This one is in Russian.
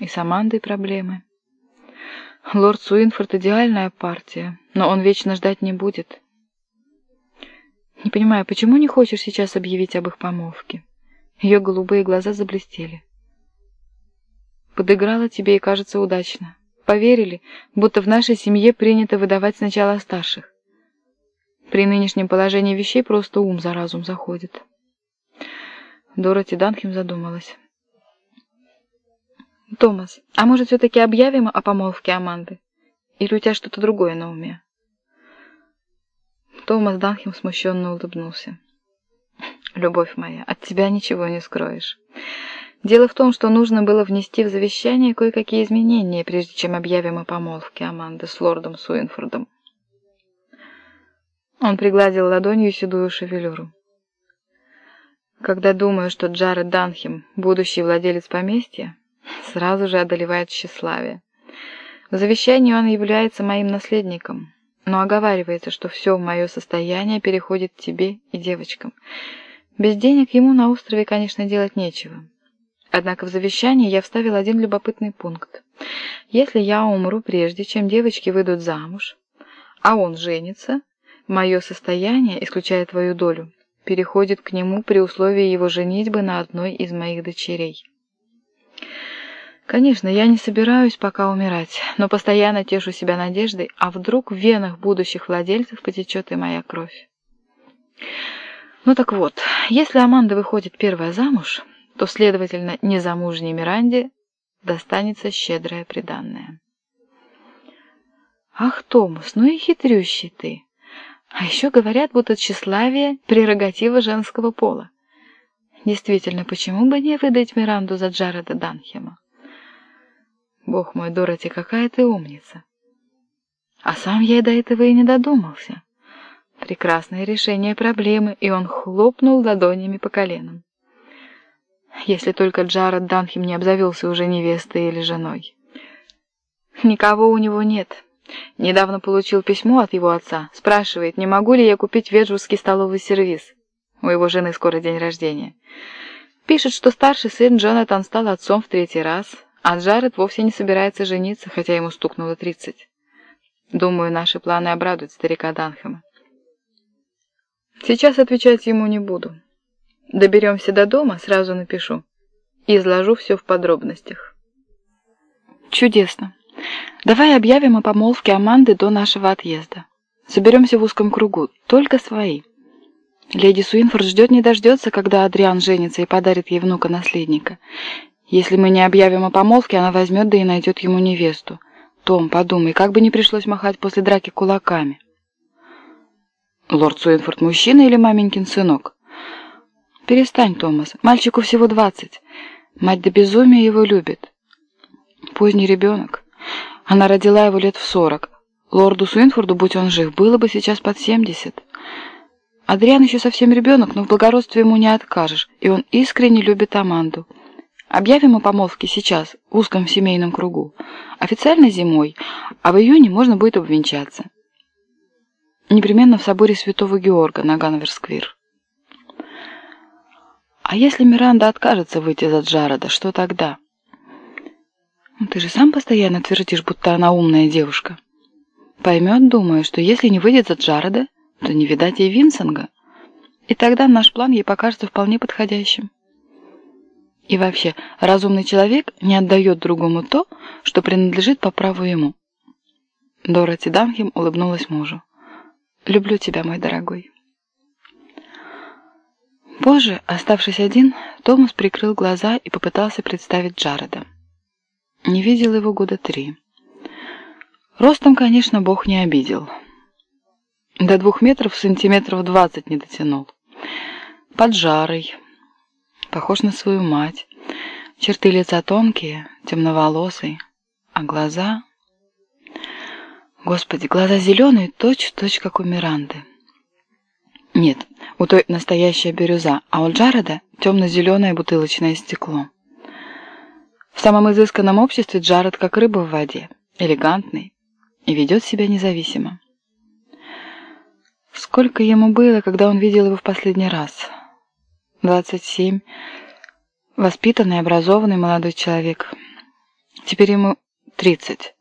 И с Амандой проблемы. Лорд Суинфорд — идеальная партия, но он вечно ждать не будет. Не понимаю, почему не хочешь сейчас объявить об их помолвке? Ее голубые глаза заблестели. Подыграла тебе и кажется удачно. Поверили, будто в нашей семье принято выдавать сначала старших. При нынешнем положении вещей просто ум за разум заходит. Дороти Данхем задумалась. «Томас, а может, все-таки объявим о помолвке Аманды? Или у тебя что-то другое на уме?» Томас Данхем смущенно улыбнулся. «Любовь моя, от тебя ничего не скроешь. Дело в том, что нужно было внести в завещание кое-какие изменения, прежде чем объявим о помолвке Аманды с лордом Суинфордом». Он пригладил ладонью седую шевелюру. Когда думаю, что Джаред Данхем – будущий владелец поместья, сразу же одолевает тщеславие. В завещании он является моим наследником, но оговаривается, что все мое состояние переходит тебе и девочкам. Без денег ему на острове, конечно, делать нечего. Однако в завещании я вставил один любопытный пункт. Если я умру прежде, чем девочки выйдут замуж, а он женится, мое состояние, исключая твою долю, переходит к нему при условии его женитьбы на одной из моих дочерей. Конечно, я не собираюсь пока умирать, но постоянно тешу себя надеждой, а вдруг в венах будущих владельцев потечет и моя кровь. Ну так вот, если Аманда выходит первая замуж, то, следовательно, незамужней Миранде достанется щедрое приданное. Ах, Томас, ну и хитрющий ты. А еще говорят, будто тщеславие – прерогатива женского пола. Действительно, почему бы не выдать Миранду за Джареда Данхема? Бог мой, Дороти, какая ты умница. А сам я до этого и не додумался. Прекрасное решение проблемы, и он хлопнул ладонями по коленам. Если только Джаред Данхем не обзавелся уже невестой или женой. Никого у него нет. Недавно получил письмо от его отца. Спрашивает, не могу ли я купить веджурский столовый сервиз. У его жены скоро день рождения. Пишет, что старший сын Джонатан стал отцом в третий раз, а Джаред вовсе не собирается жениться, хотя ему стукнуло тридцать. Думаю, наши планы обрадуют старика Данхэма. Сейчас отвечать ему не буду. Доберемся до дома, сразу напишу. И изложу все в подробностях. Чудесно. Давай объявим о помолвке Аманды до нашего отъезда. Соберемся в узком кругу, только свои. Леди Суинфорд ждет не дождется, когда Адриан женится и подарит ей внука-наследника. Если мы не объявим о помолвке, она возьмет да и найдет ему невесту. Том, подумай, как бы не пришлось махать после драки кулаками. Лорд Суинфорд мужчина или маменькин сынок? Перестань, Томас. Мальчику всего двадцать. Мать до безумия его любит. Поздний ребенок. Она родила его лет в сорок. Лорду Суинфорду, будь он жив, было бы сейчас под семьдесят. Адриан еще совсем ребенок, но в благородстве ему не откажешь, и он искренне любит Аманду. Объявим о помолвке сейчас, в узком семейном кругу. Официально зимой, а в июне можно будет обвенчаться. Непременно в соборе Святого Георга на Ганверсквир. А если Миранда откажется выйти за Джареда, что тогда? Ну, ты же сам постоянно твердишь, будто она умная девушка. Поймет, думаю, что если не выйдет за Джареда, то не видать ей Винсенга. И тогда наш план ей покажется вполне подходящим. И вообще, разумный человек не отдает другому то, что принадлежит по праву ему. Дороти Данхем улыбнулась мужу. «Люблю тебя, мой дорогой». Позже, оставшись один, Томас прикрыл глаза и попытался представить Джареда. Не видел его года три. Ростом, конечно, Бог не обидел. До двух метров сантиметров двадцать не дотянул. Поджарый, похож на свою мать. Черты лица тонкие, темноволосый, а глаза... Господи, глаза зеленые, точь-в-точь, -точь, как у Миранды. Нет, у той настоящая бирюза, а у Джареда темно-зеленое бутылочное стекло. В самом изысканном обществе Джаред как рыба в воде, элегантный и ведет себя независимо. Сколько ему было, когда он видел его в последний раз? Двадцать семь. Воспитанный, образованный молодой человек. Теперь ему тридцать.